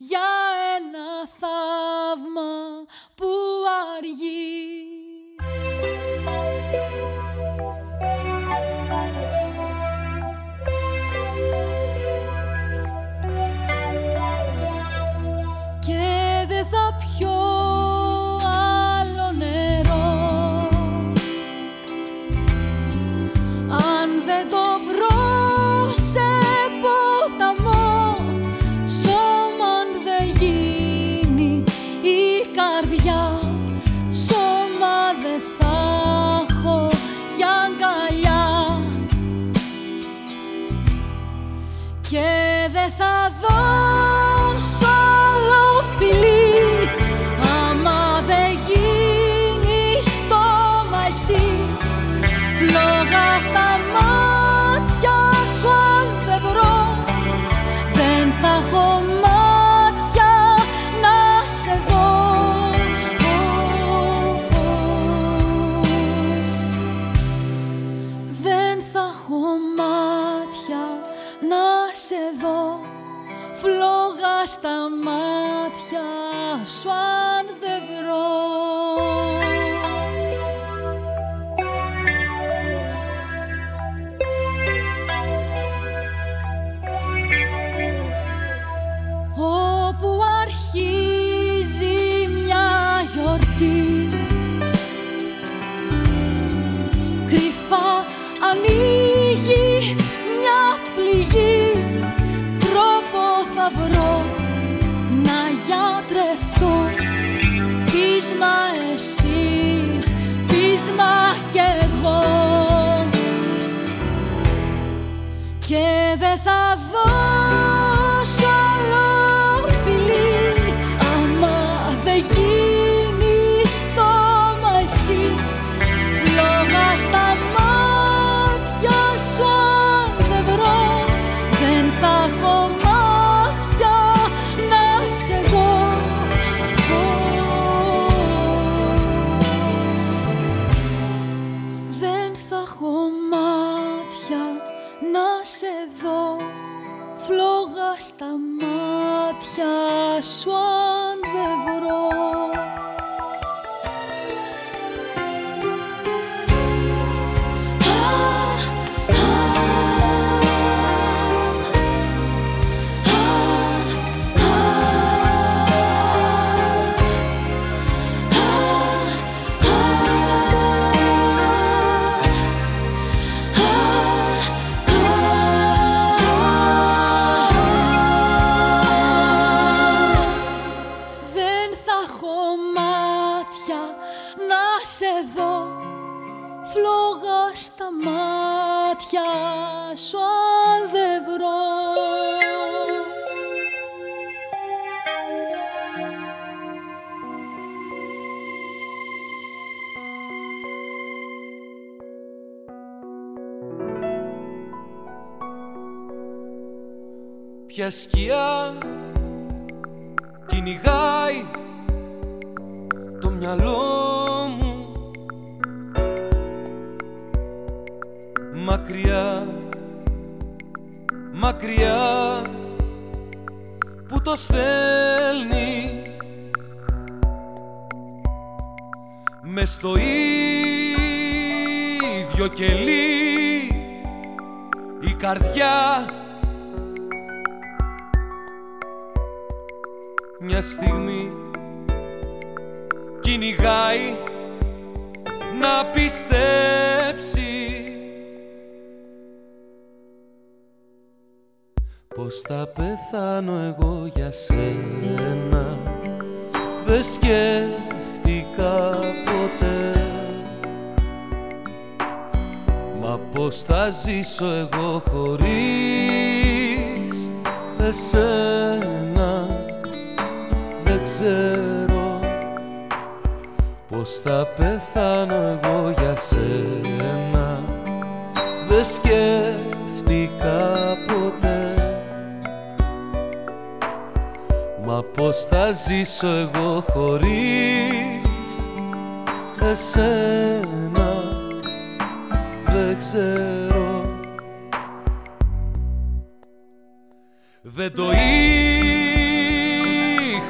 Yo,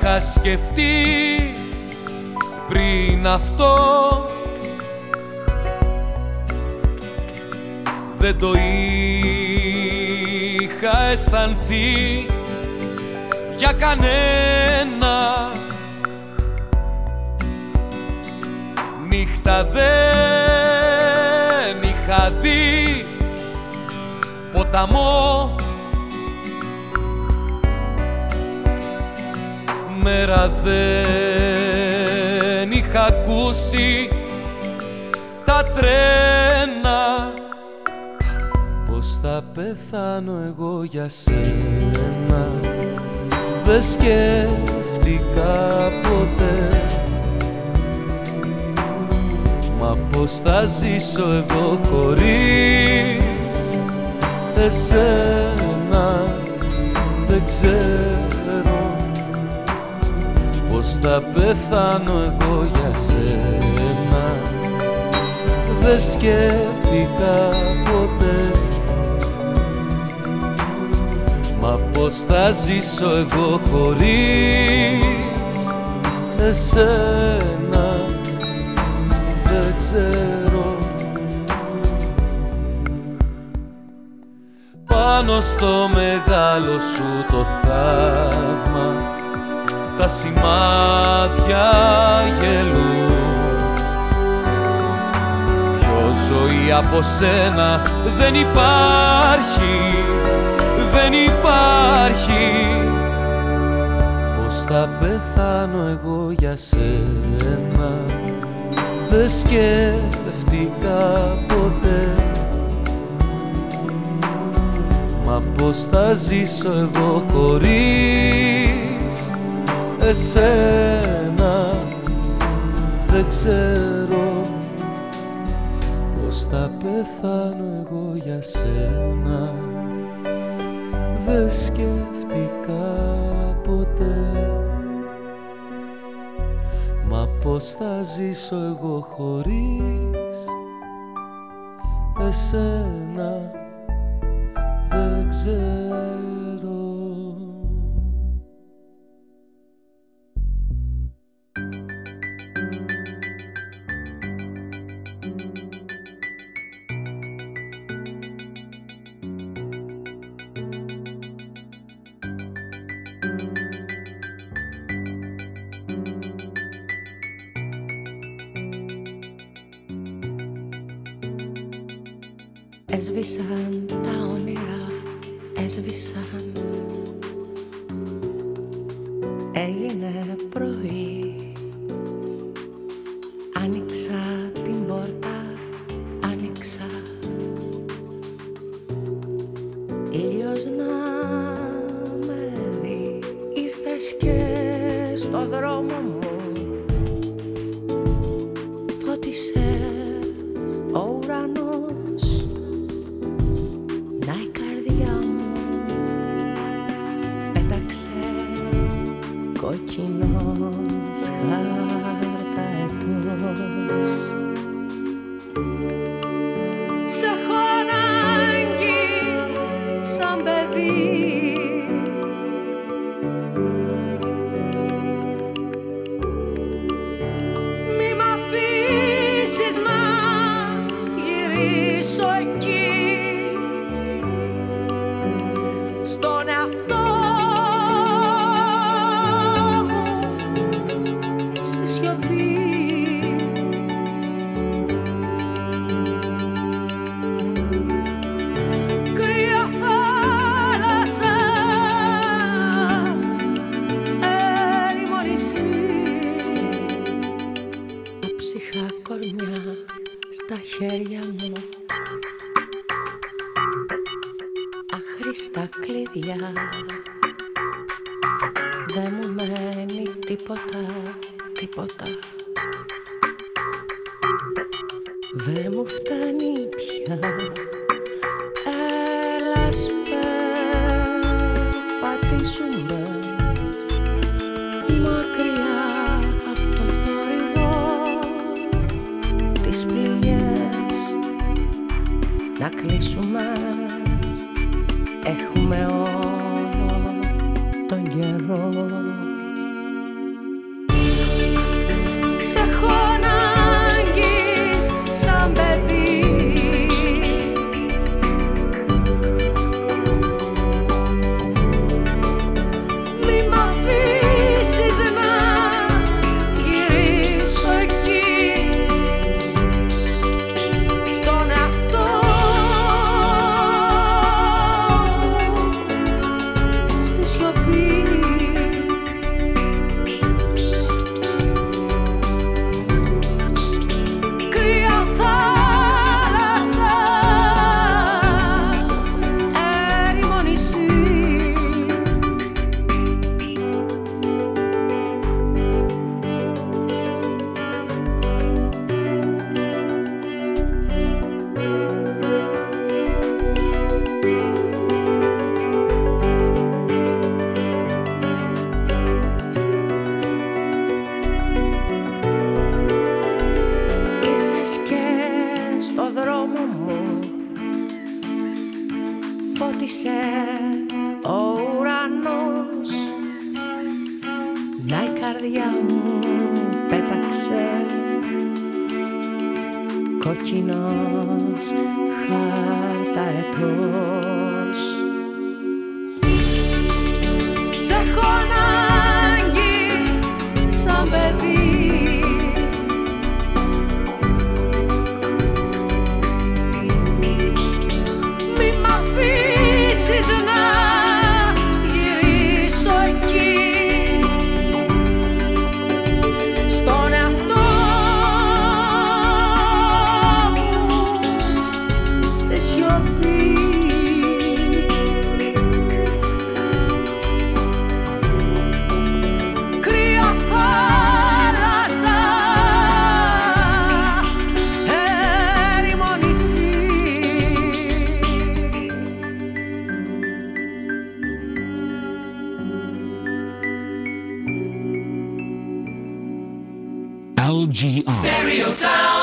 είχα σκεφτεί πριν αυτό. Δεν το είχα αισθανθεί για κανένα. Νύχτα δεν είχα δει ποταμό Μέρα δεν είχα ακούσει τα τρένα. Πως θα πεθάνω εγώ για σένα; Δεν σκέφτηκα ποτέ. Μα πως θα ζήσω εγώ χωρίς εσένα; Δεν ξέρω Πως θα πεθάνω εγώ για σένα. Δεν σκέφτηκα ποτέ. Μα πως θα ζήσω εγώ χωρίς εσένα δεν ξέρω. Πάνω στο μεγάλο σου το θαύμα τα σημάδια γελούν. Πιο ζωή από σένα δεν υπάρχει δεν υπάρχει. Πως θα πεθάνω εγώ για σένα Δεν σκέφτηκα ποτέ. Μα πως θα ζήσω εγώ χωρίς εσένα Δεν ξέρω πως θα πεθάνω εγώ για σένα. Δεν σκέφτηκα ποτέ. Μα πως θα ζήσω εγώ χωρίς εσένα. Δεν ξέρω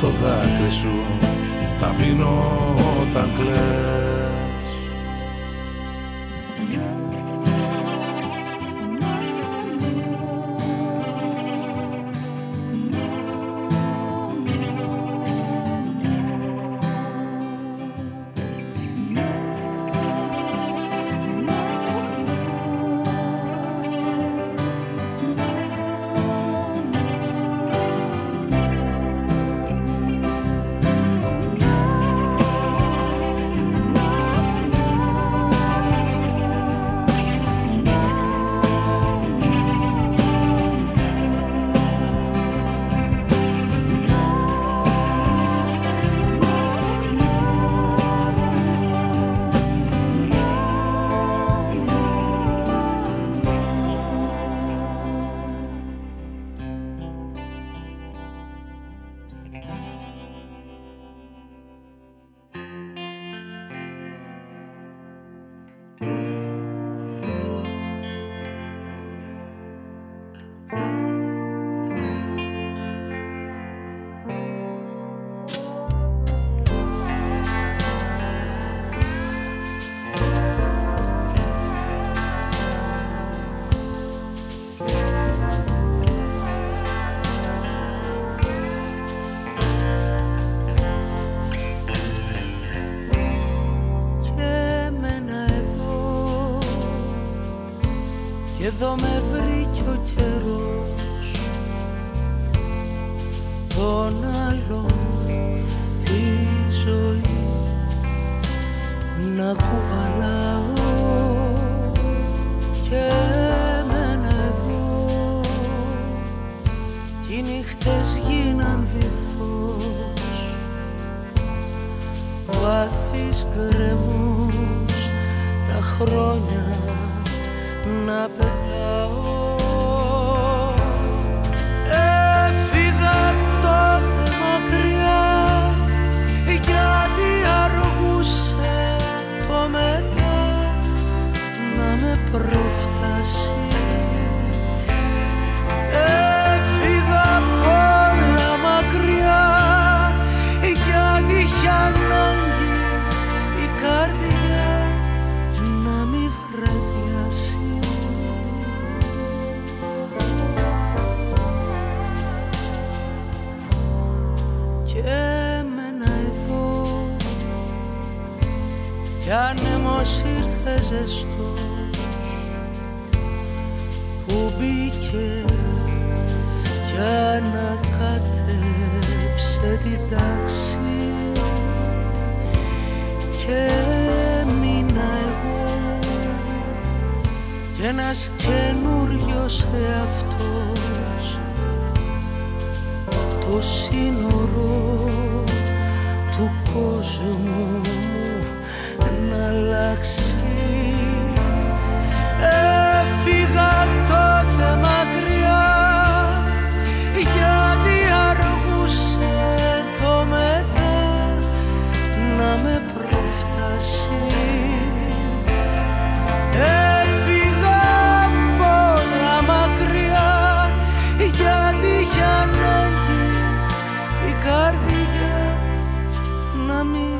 το δάκρυ σου θα πίνω όταν κλαίω. κάτι είχε ανάγκη η καρδιά να μην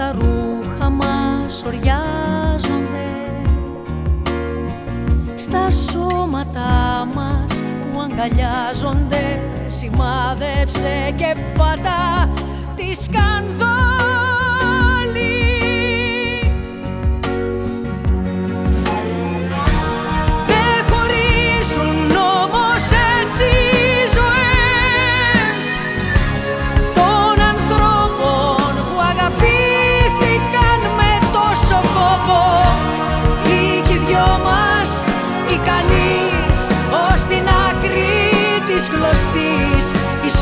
στα ρούχα μας οριάζονται. Στα σώματά μας που αγκαλιάζονται σημάδεψε και πάτα τη σκανδόνα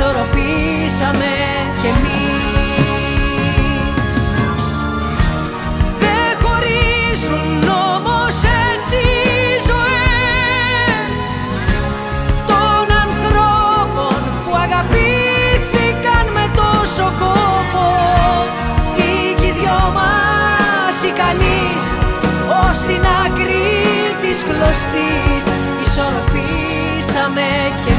ισορροπήσαμε κι εμείς. Δεν χωρίζουν όμως έτσι οι ζωές Των ανθρώπων που αγαπήθηκαν με τόσο κόπο. Ή κι δυο μας ικανείς ως την άκρη της κλωστής. Ισορροπήσαμε κι εμείς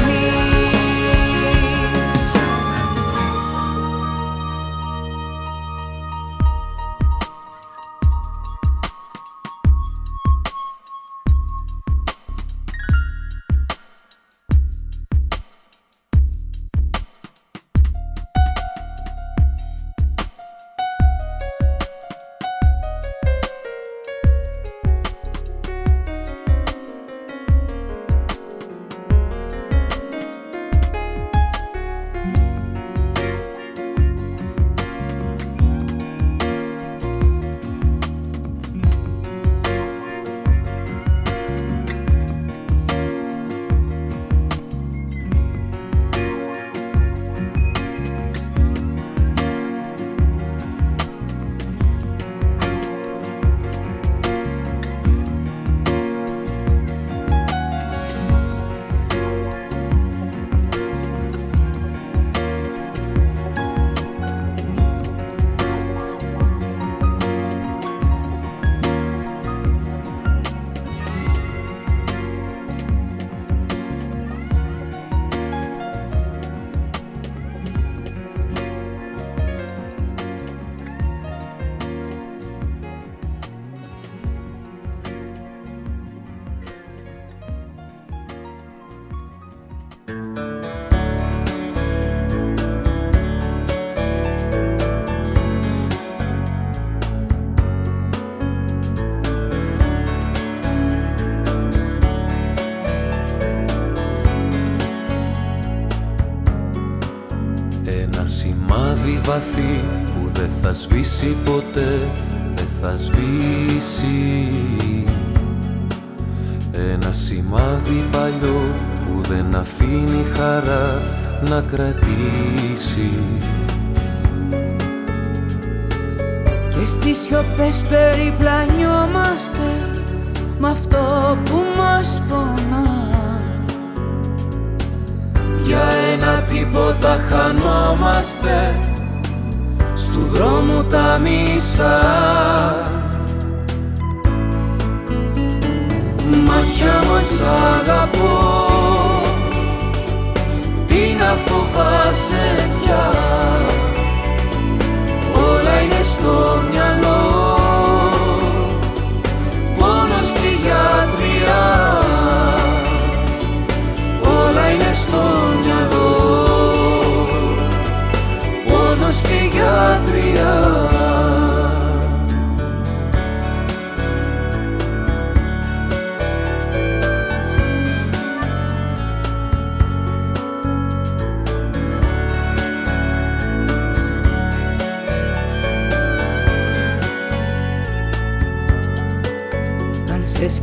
ποτέ,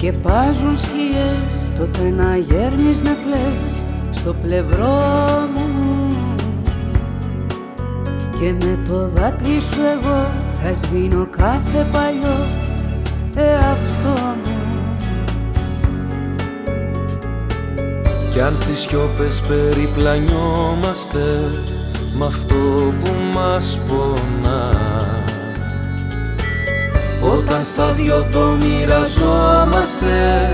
σκεπάζουν σκιές τότε να γέρνεις να κλαις στο πλευρό μου. Και με το δάκρυ σου εγώ θα σβήνω κάθε παλιό εαυτό μου. Κι αν στις σιώπες περιπλανιόμαστε με αυτό που μας πονά όταν στα δυο το μοιραζόμαστε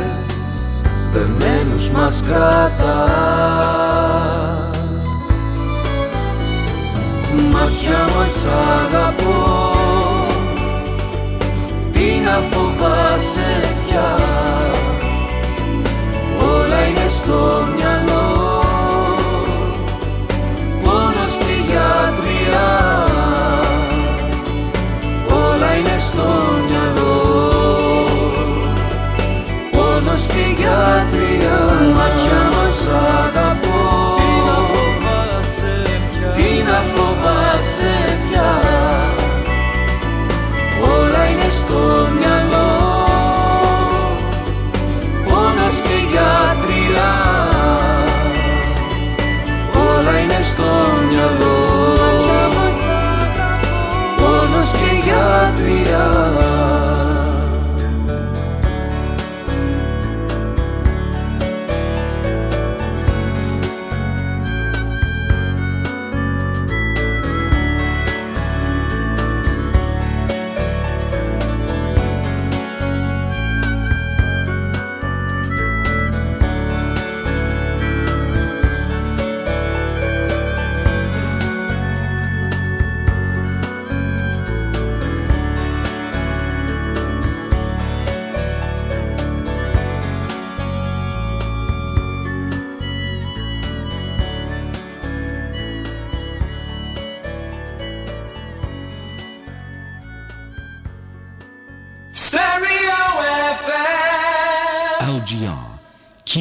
δεμένους μας κρατά. Μάτια μας αγαπώ Τι να φοβάσαι πια. Όλα είναι στο μυαλό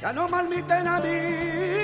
Ya no malmiten a mí.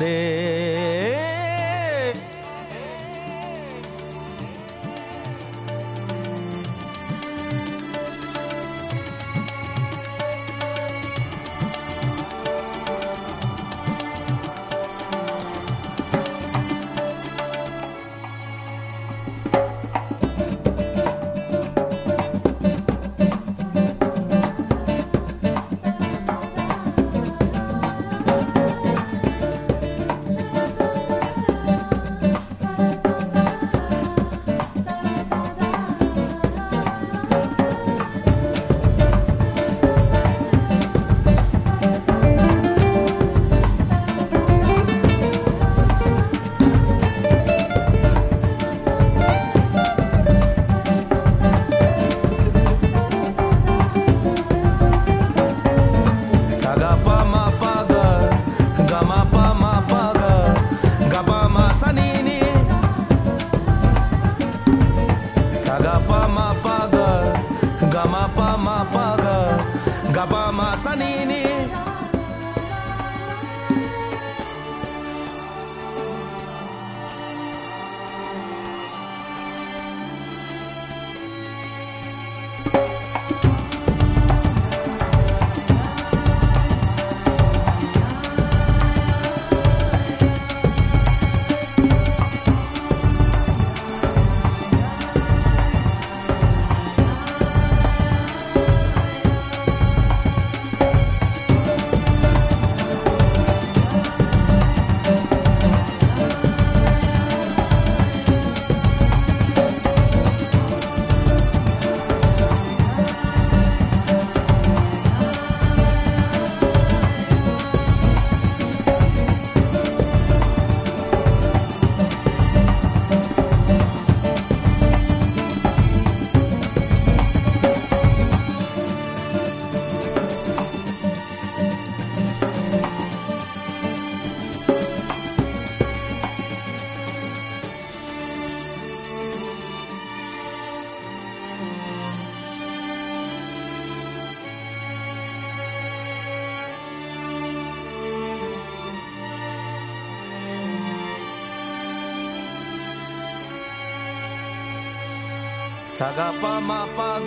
Ni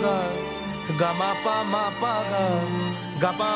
ga ga ma pa ma pa ga ga pa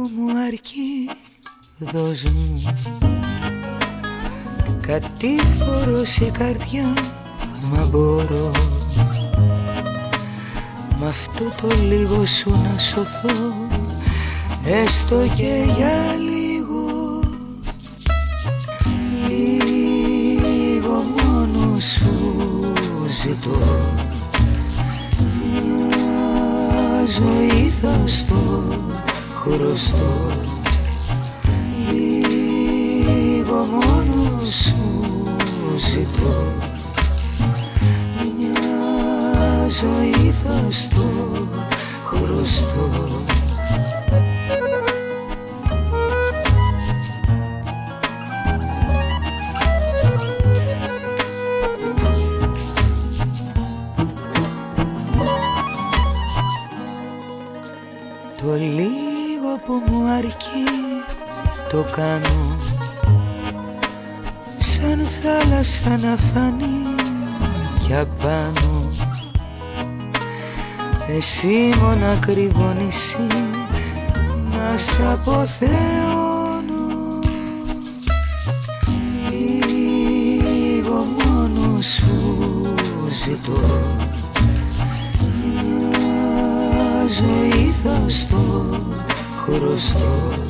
μου αρκεί δώσ' μου. Κατήφορο σε καρδιά μα μπορώ. Μ' αυτό το λίγο σου να σωθώ Έστω και για λίγο. Λίγο μόνο σου ζητώ. Μια ζωή θα στο χρωστώ κάνω. Σαν θάλασσα να φανεί κι απάνω. Εσύ μόνο ακριβό νησί να σ' αποθεώνω. Λίγο μόνο σου ζητώ. Μια ζωή θα στο χρωστώ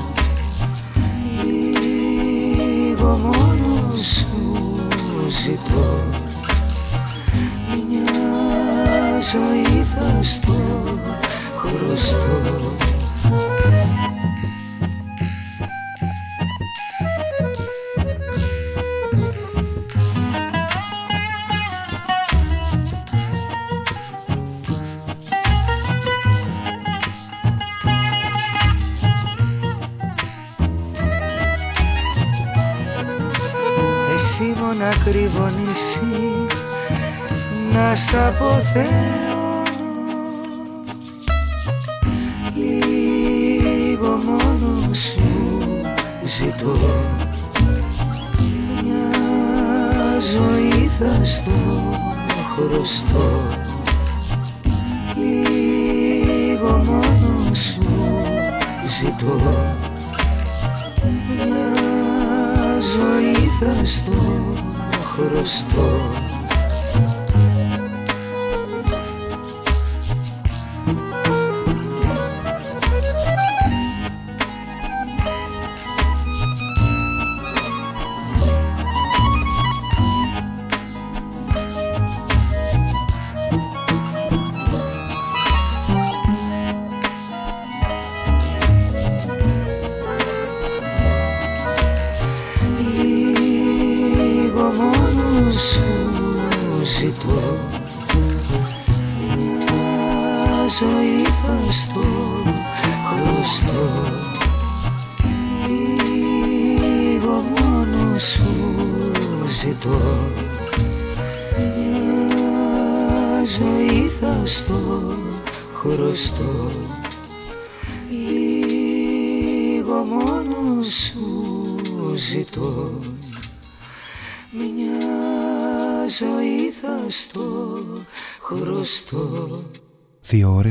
αποθεώνω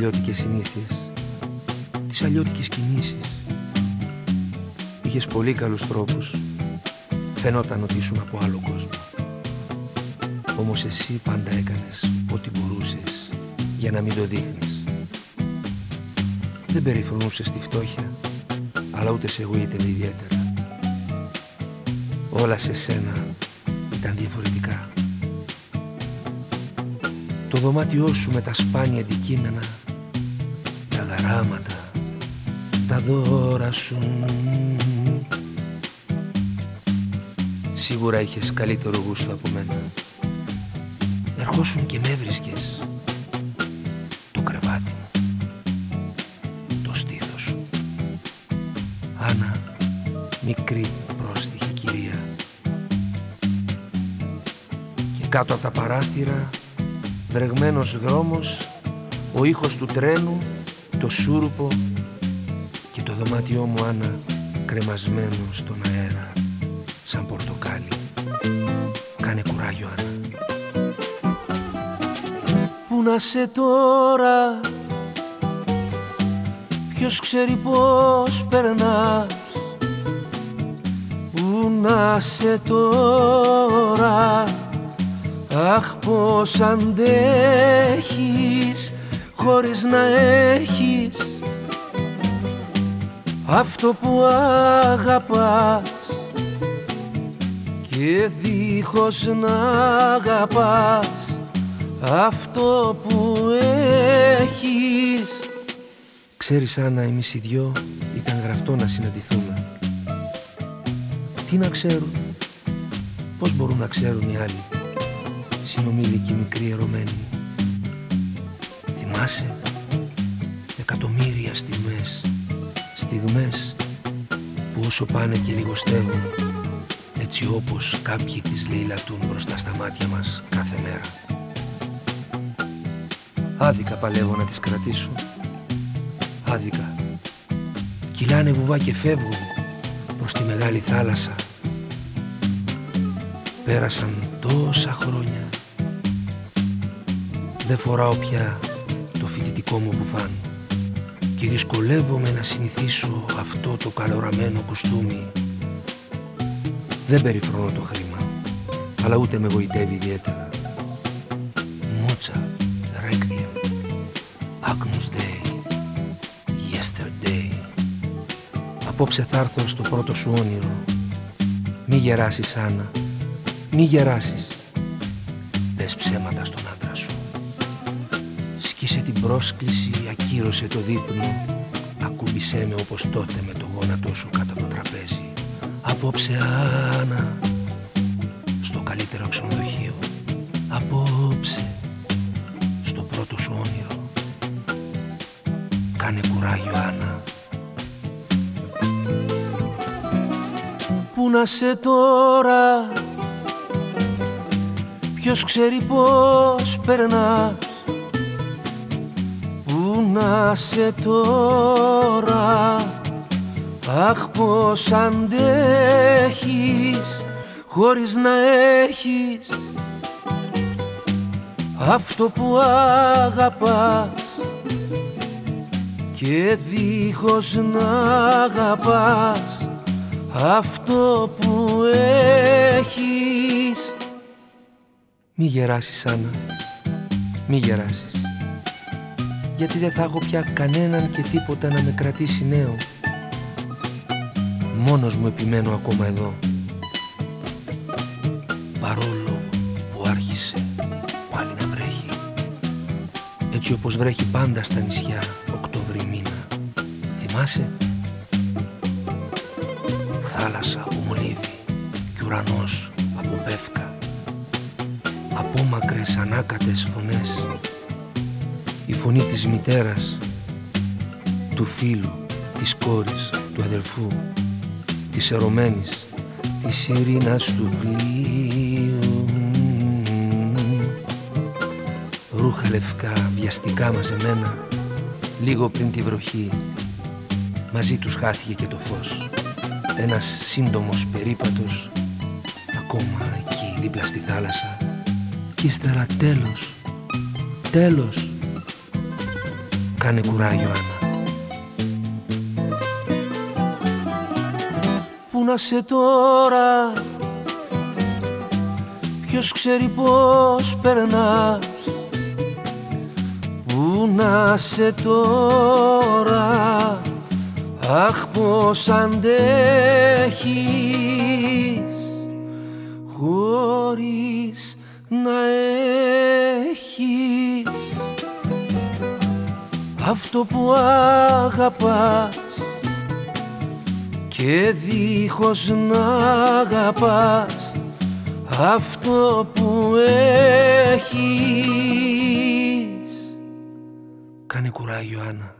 Αλλιώτικες συνήθειες, τις αλλιώτικες κινήσεις. Είχες πολύ καλούς τρόπους. Φαινόταν ότι ήσουν από άλλο κόσμο. Όμως εσύ πάντα έκανες ό,τι μπορούσες για να μην το δείχνεις. Δεν περιφρονούσες τη φτώχεια, αλλά ούτε σε εγωίτευε ιδιαίτερα. Όλα σε σένα ήταν διαφορετικά. Το δωμάτιό σου με τα σπάνια αντικείμενα, τα γαράματα, τα δώρα σου, Σίγουρα είχες καλύτερο γούστο από μένα. Ερχόσουν και με βρίσκες Το κρεβάτι μου Το στήθος σου. Άννα Μικρή πρόστιχη κυρία. Και κάτω από τα παράθυρα Βρεγμένος δρόμος Ο ήχος του τρένου Το σούρουπο Και το δωμάτιό μου Άννα Κρεμασμένο στον αέρα Σαν πορτοκάλι. Κάνε κουράγιο Άννα. Πού να σε τώρα; Ποιος ξέρει πως περνάς; Πού να σε τώρα; Αχ πως αντέχεις Χωρίς να έχεις Αυτό που αγαπάς Και δίχως να αγαπάς αυτό που έχεις. Ξέρεις Άννα εμείς οι δυο ήταν γραφτό να συναντηθούμε. Τι να ξέρουν, πώς μπορούν να ξέρουν οι άλλοι Συνομήλικοι μικροί ερωμένοι. Θυμάσαι; Όσο πάνε και λιγοστεύουν έτσι όπως κάποιοι τις λαιλατούν μπροστά στα μάτια μας κάθε μέρα. Άδικα παλεύω να τις κρατήσω Άδικα. Κυλάνε βουβά και φεύγουν προς τη μεγάλη θάλασσα. Πέρασαν τόσα χρόνια. Δεν φοράω πια το φοιτητικό μου μπουφάν Και δυσκολεύομαι να συνηθίσω αυτό το καλοραμένο κουστούμι Δεν περιφρονώ το χρήμα Αλλά ούτε με γοητεύει ιδιαίτερα. Μότσα Agnus Dei Yesterday. Απόψε θα έρθω στο πρώτο σου όνειρο. Μη γεράσεις Άννα Μη γεράσεις πρόσκληση Ακύρωσε το δείπνο. Ακούμπησέ με όπως τότε Με το γόνατό σου κάτω το τραπέζι. Απόψε Άννα Στο καλύτερο ξενοδοχείο. Απόψε Στο πρώτο σου όνειρο. Κάνε κουράγιο Άννα. Πού να σε τώρα; Ποιος ξέρει πως περνάς; Πού να σε τώρα. Αχ πως αντέχεις Χωρίς να έχεις Αυτό που αγαπάς και δίχως να αγαπάς αυτό που έχεις. Μη γεράσεις Άννα, μη γεράσεις γιατί δεν θα έχω πια κανέναν και τίποτα να με κρατήσει νέο. Μόνος μου επιμένω ακόμα εδώ. Παρόλο που άρχισε πάλι να βρέχει Έτσι όπως βρέχει πάντα στα νησιά Θυμάσαι; Θάλασσα από μολύβι και ουρανός από πεύκα. Απόμακρες ανάκατες φωνές Η φωνή της μητέρας Του φίλου, της κόρης, του αδελφού Της ερωμένης, της ειρήνας του πλοίου. Ρούχα λευκά, βιαστικά μαζεμένα Λίγο πριν τη βροχή Μαζί τους χάθηκε και το φως. Ένας σύντομος περίπατος Ακόμα εκεί δίπλα στη θάλασσα. Κι ύστερα τέλος Τέλος Κάνε κουράγιο Άννα. Πού να σε τώρα; Ποιος ξέρει πως περνάς; Πού να σε τώρα; Αχ πως αντέχεις; Χωρίς να αυτό που αγαπάς και δίχως να αγαπάς αυτό που έχεις. Κάνε κουράγιο Άννα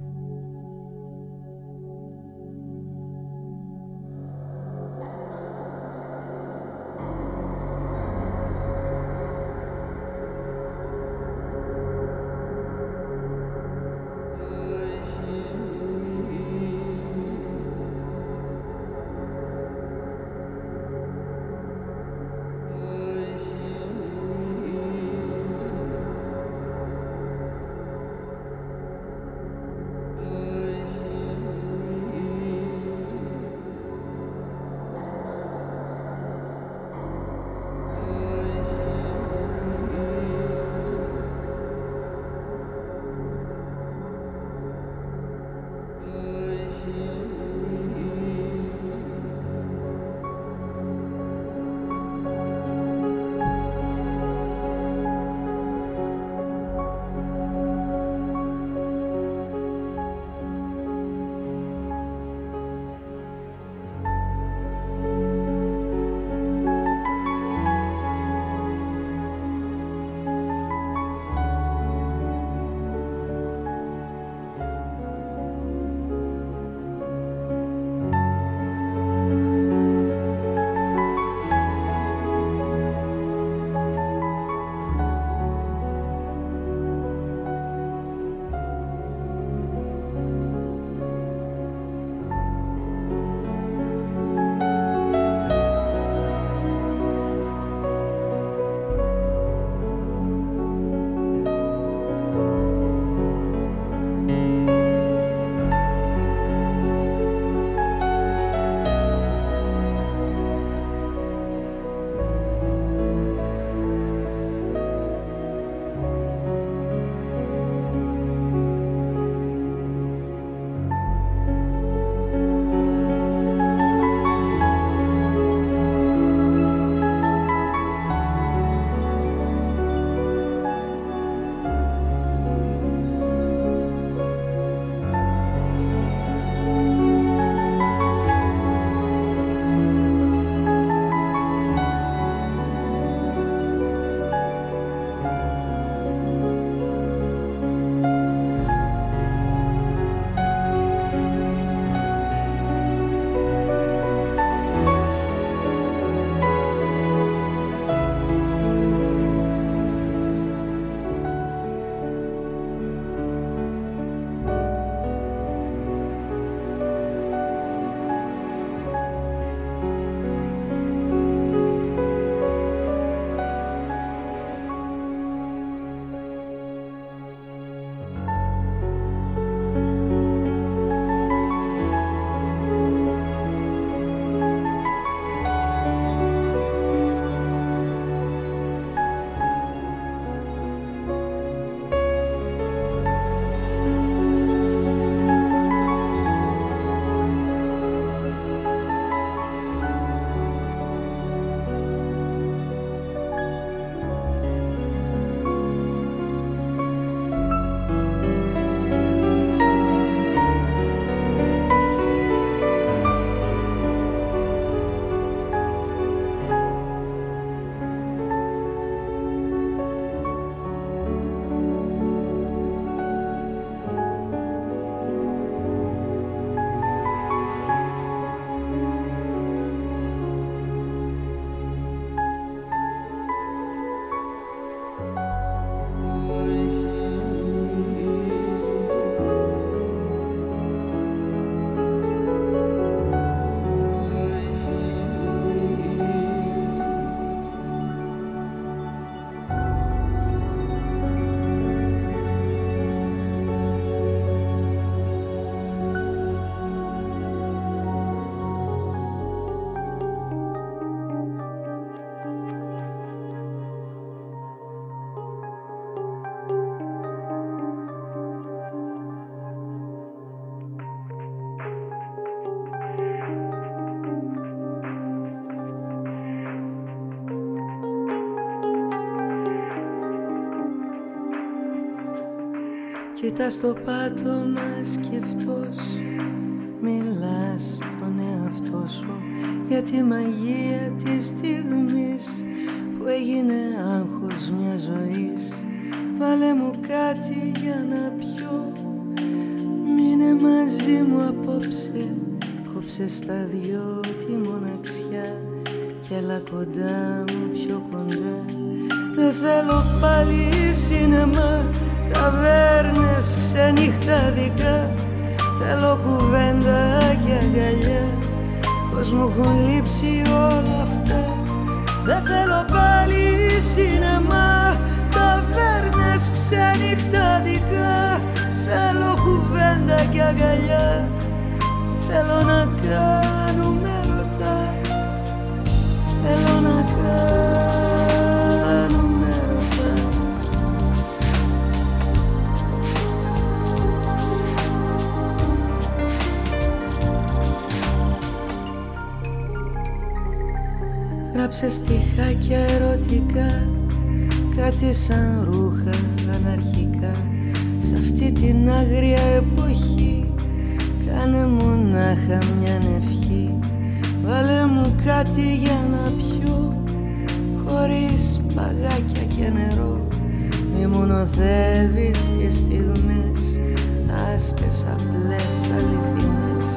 Κοίτα στο πάτωμα σκεφτός. Μιλάς στον εαυτό σου Για τη μαγεία της στιγμής Που έγινε άγχος μιας ζωής. Βάλε μου κάτι για να πιω. Μείνε μαζί μου απόψε. Κόψε στα δυο τη μοναξιά Κι έλα κοντά μου πιο κοντά. Δεν θέλω πάλι σινεμά Ταβέρνες ξενυχταδικά Θέλω κουβέντα και αγκαλιά. Πως μου έχουν λείψει όλα αυτά. Δεν θέλω πάλι σινεμά. Ταβέρνες ξενυχταδικά Θέλω κουβέντα και αγκαλιά. Θέλω να κάνουμε ρωτά. Θέλω να κάνουμε Γράψε στιχάκια ερωτικά Κάτι σαν ρούχα αναρχικά. Σ' αυτή την άγρια εποχή Κάνε μονάχα μια ευχή. Βάλε μου κάτι για να πιω Χωρίς παγάκια και νερό. Μη μου νοθεύεις τις στιγμές Άστες απλές αληθινές.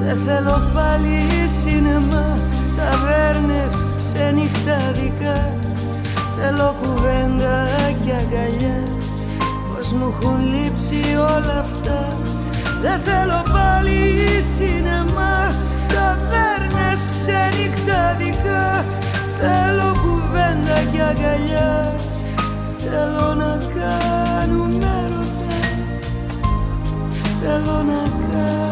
Δεν θέλω πάλι σινεμά Ταβέρνες ξενυχταδικά Θέλω κουβέντα και αγκαλιά. Πως μου έχουν λείψει όλα αυτά Δεν θέλω πάλι σινεμά. Ταβέρνες ξενυχταδικά Θέλω κουβέντα και αγκαλιά. Θέλω να κάνουμε ρωτά Θέλω να κάνουμε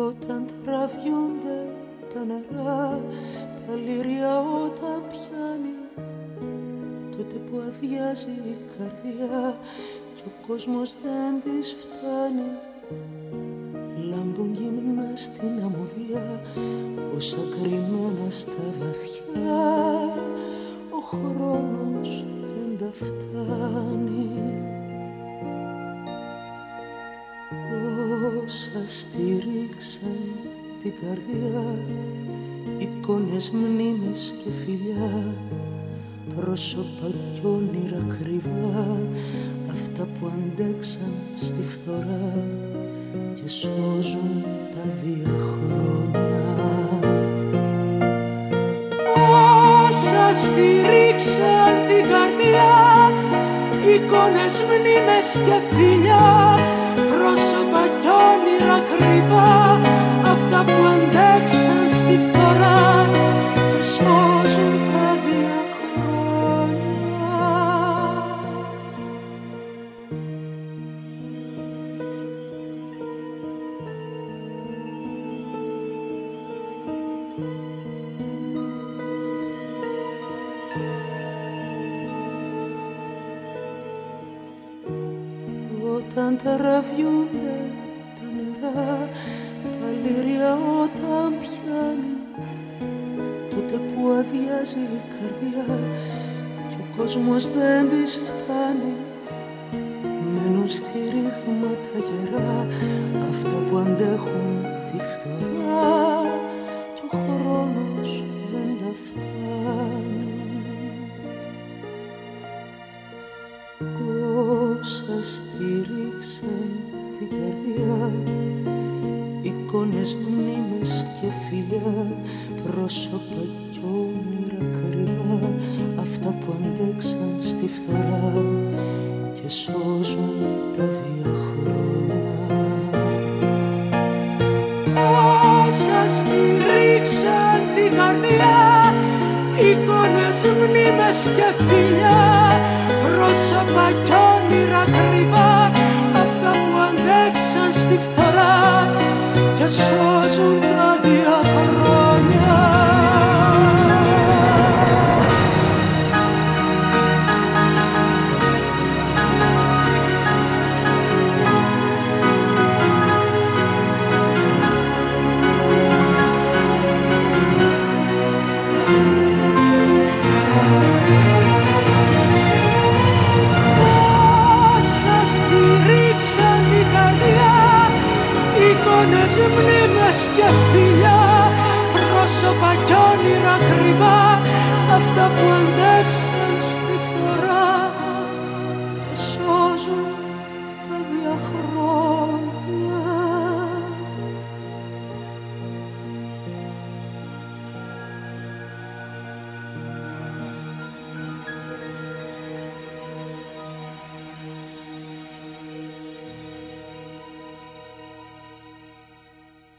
Όταν τραβιούνται τα νερά Παλήρια όταν πιάνει Τότε που αδειάζει η καρδιά Και ο κόσμος δεν της φτάνει. Λάμπουν γυμνά στην αμμουδιά Όσα κρυμμένα στα βαθιά. Ο χρόνος δεν τα φτάνει Όσα στήριξαν την καρδιά Εικόνες, μνήμες και φιλιά Πρόσωπα κι όνειρα κρυβά Αυτά που αντέξαν στη φθορά Και σώζουν τα διαχρόνια Όσα στηρίξαν την καρδιά Εικόνες, μνήμες και φιλιά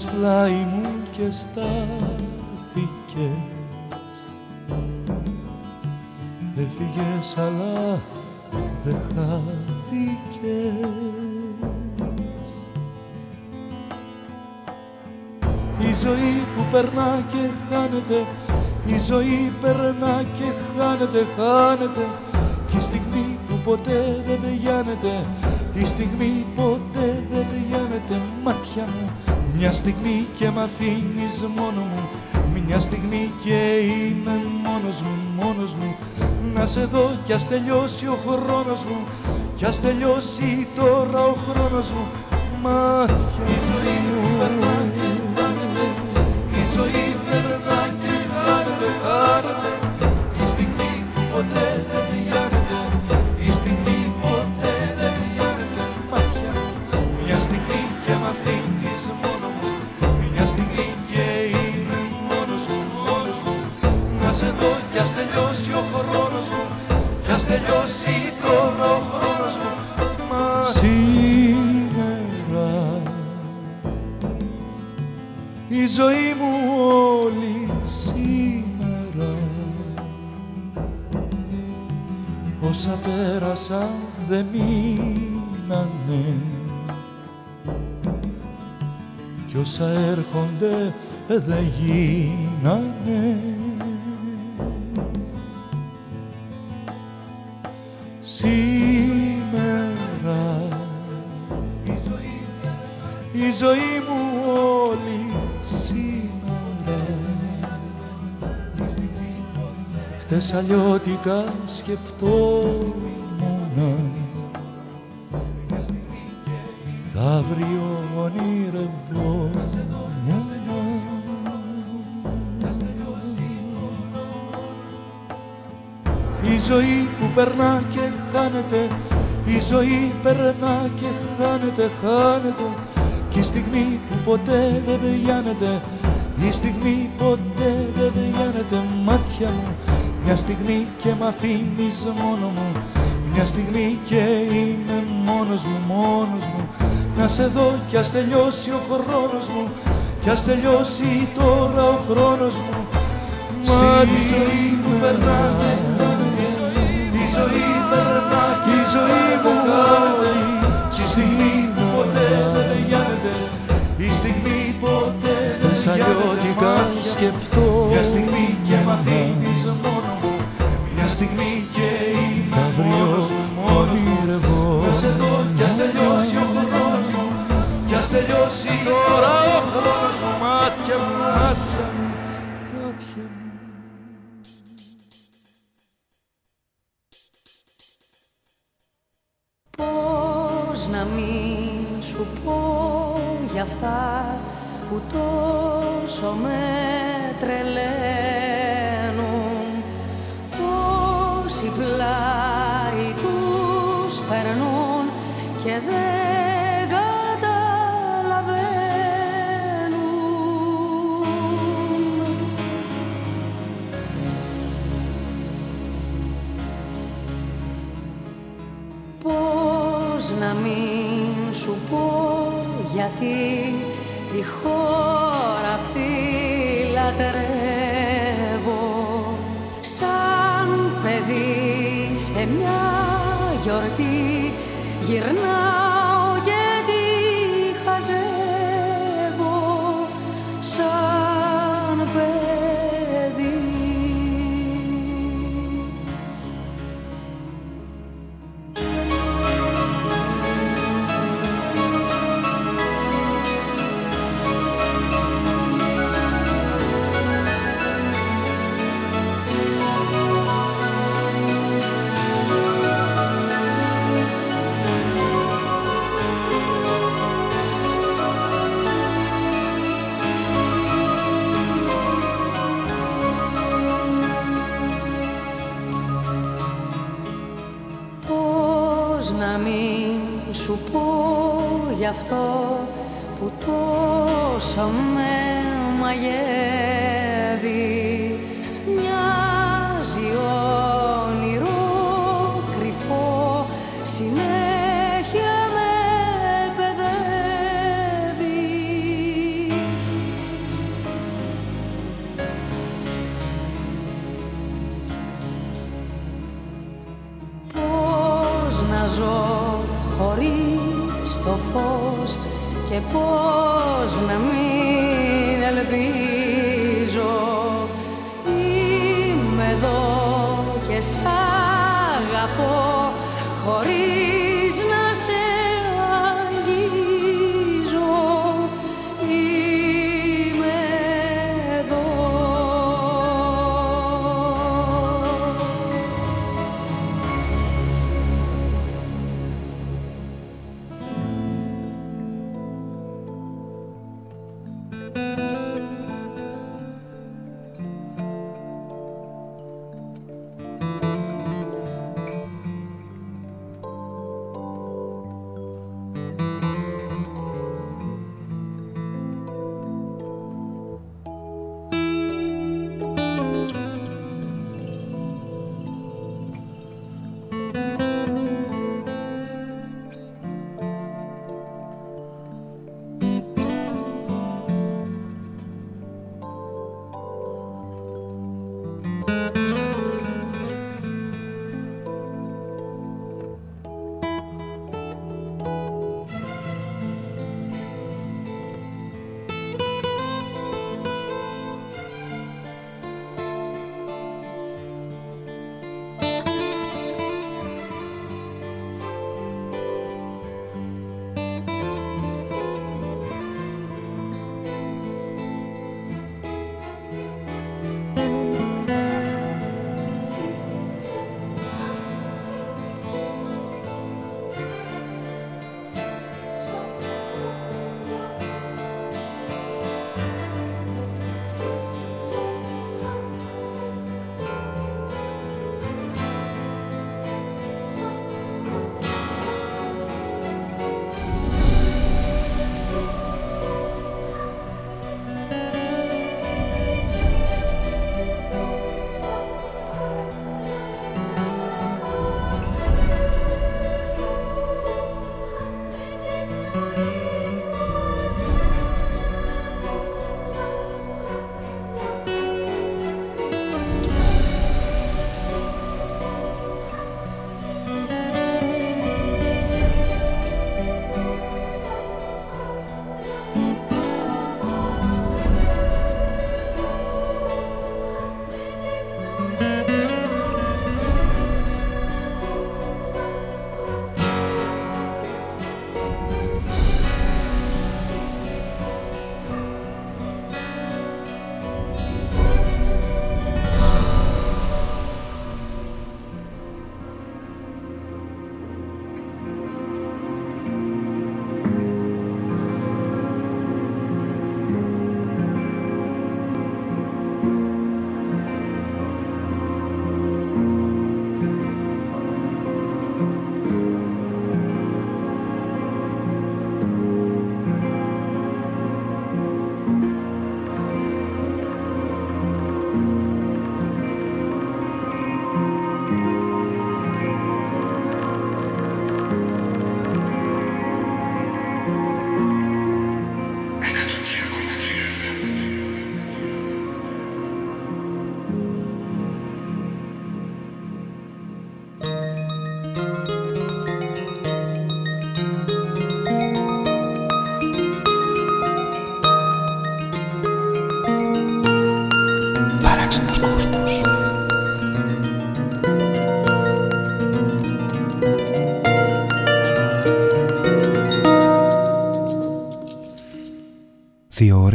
πήγες πλάι μου και στάθηκες. Έφυγες αλλά δεν χάθηκες. Η ζωή που περνά και χάνεται Η ζωή περνά και χάνεται, χάνεται. μαθαίνεις μόνο μου. Μια στιγμή και είμαι μόνος μου, μόνος μου. Να σε δω κι ας τελειώσει ο χρόνος μου. Κι ας τελειώσει τώρα ο χρόνος μου. Μάτια γίνανε. Σήμερα η ζωή, η ζωή μου όλη σήμερα. Χτες αλλιώτικα σκεφτώ περνά και χάνεται η ζωή περνά και χάνεται, χάνεται. Κι η στιγμή που ποτέ δεν πηγαίνεται Η στιγμή ποτέ δεν πηγαίνεται. Μάτια μου μια στιγμή και μ' αφήνεις μόνο μου. Μια στιγμή και είμαι μόνος μου, μόνος μου. Να σε δω κι ας τελειώσει ο χρόνος μου. Κι ας τελειώσει τώρα ο χρόνος μου. Μα τη ζωή που περνά και χάνεται Η ζωή περνά και η ζωή μου χάνεται Η στιγμή που ποτέ δεν τελειώνεται Η στιγμή ποτέ δεν αλλιώτικα σκεφτώ. Μια στιγμή και μ' αφήνεις μόνο μου. Μια στιγμή και είμαι μόνος μου, μόνος μου. Να σε δω κι ας τελειώσει ο χρόνος μου. Κι ας τελειώσει τώρα ο χρόνος μου. Μάτια μου, μάτια μου, για αυτά που τόσο με τρελαίνουν γιατί τη χώρα αυτή λατρεύω. Σαν παιδί σε μια γιορτή γυρνάω αυτό που τόσο με μαγεύει πώς να μην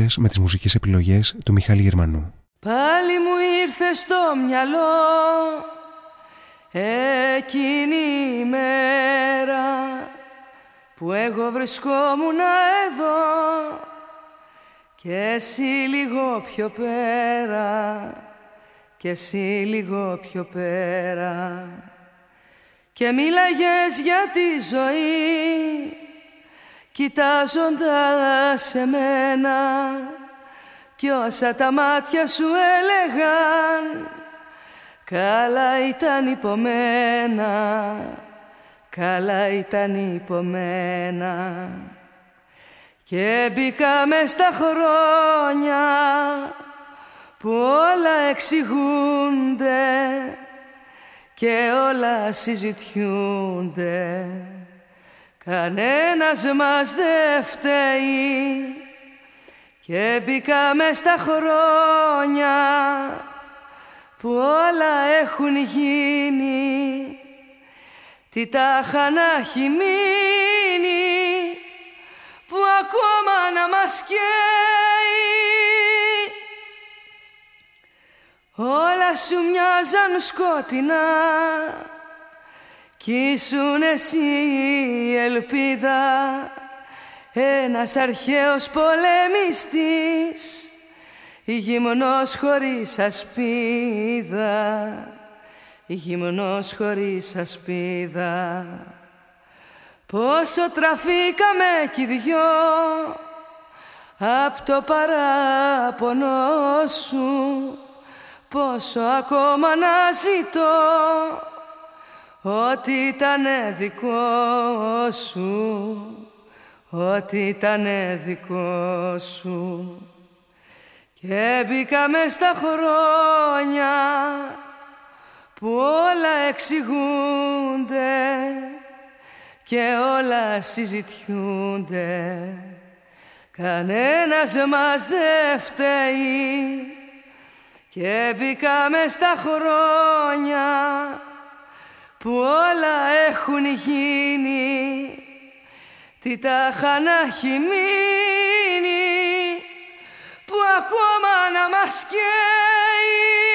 ώρες με τις μουσικές επιλογές του Μιχάλη Γερμανού. Πάλι μου ήρθε στο μυαλό εκείνη η μέρα που εγώ βρισκόμουν εδώ και εσύ λίγο πιο πέρα και εσύ λίγο πιο πέρα και μίλαγες για τη ζωή κοιτάζοντας εμένα κι όσα τα μάτια σου έλεγαν καλά ήταν υπομένα καλά ήταν υπομένα. Και μπήκαμε στα χρόνια που όλα εξηγούνται και όλα συζητιούνται κανένας μας δεν φταίει. Και μπήκαμε στα χρόνια που όλα έχουν γίνει. Τι τα να έχει μείνει που ακόμα να μας καίει. Όλα σου μοιάζαν σκότεινα κι ήσουν εσύ η ελπίδα ένας αρχαίος πολεμιστής γυμνός χωρίς ασπίδα γυμνός χωρίς ασπίδα. Πόσο τραφήκαμε κι οι δυο Απ' το παράπονο σου Πόσο ακόμα να ζητώ Ό,τι ήταν δικό σου Ό,τι ήταν δικό σου. Και μπήκαμε στα χρόνια Που όλα εξηγούνται Και όλα συζητιούνται. Κανένας μας δεν φταίει. Και μπήκαμε στα χρόνια που όλα έχουν γίνει τι τα να μείνει που ακόμα να μας καίει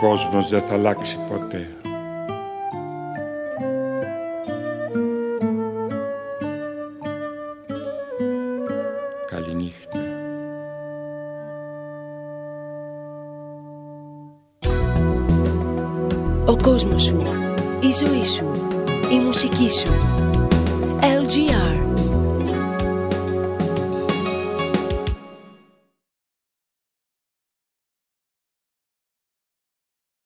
κόσμος δεν θα αλλάξει